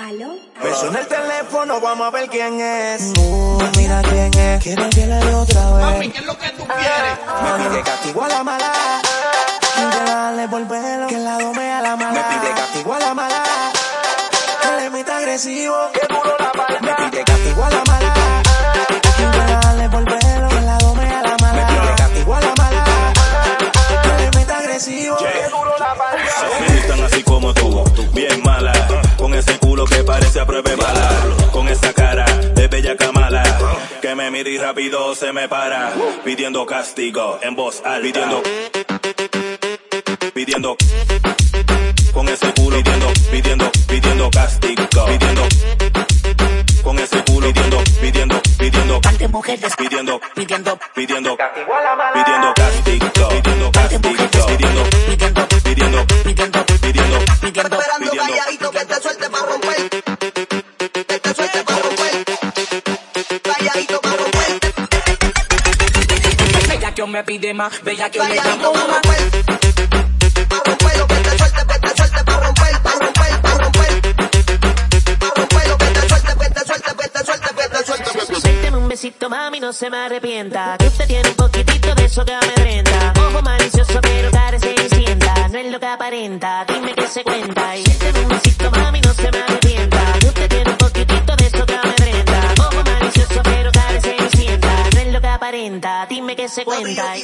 ¿Aló? Me suena el teléfono, vamos a ver quién es. Uh, mira quién es, quiero que le dé otra vez. Mami, ¿qué es lo que tú quieres? Me pide castigo a la mala. Quiero darle por pelo, que la dome a la mala. Me pide castigo a la mala. Que le meta agresivo, Que duro la me mala. pide castigo a la mala. Quiero darle por pelo, que la dome a la Me pide mala. castigo a la mala. Que le meta agresivo. Que duro la mala. Me gustan así como tú, bien mala. Con ese culo que parece a prueba de bala. Con esa cara de bella camala. Que me mira y rápido se me para. Pidiendo castigo en voz alta. Pidiendo. Pidiendo. Con ese culo pidiendo, pidiendo, pidiendo castigo. Pidiendo. Con ese culo pidiendo, pidiendo, pidiendo. de mujeres Pidiendo, pidiendo, pidiendo, Castigo a la mala. pidiendo castigo. Pidiendo castigo. Pidiendo, pidiendo, pidiendo, que te suelte, que te suelte. Suélteme un besito, mami, no se me arrepienta. Que usted tiene un poquitito de eso que amedrenta. Ojo malicioso, pero cara cenicienta. No es lo que aparenta, dime que se cuenta. Y suélteme un besito, mami, no se me arrepienta. dime que se cuenta.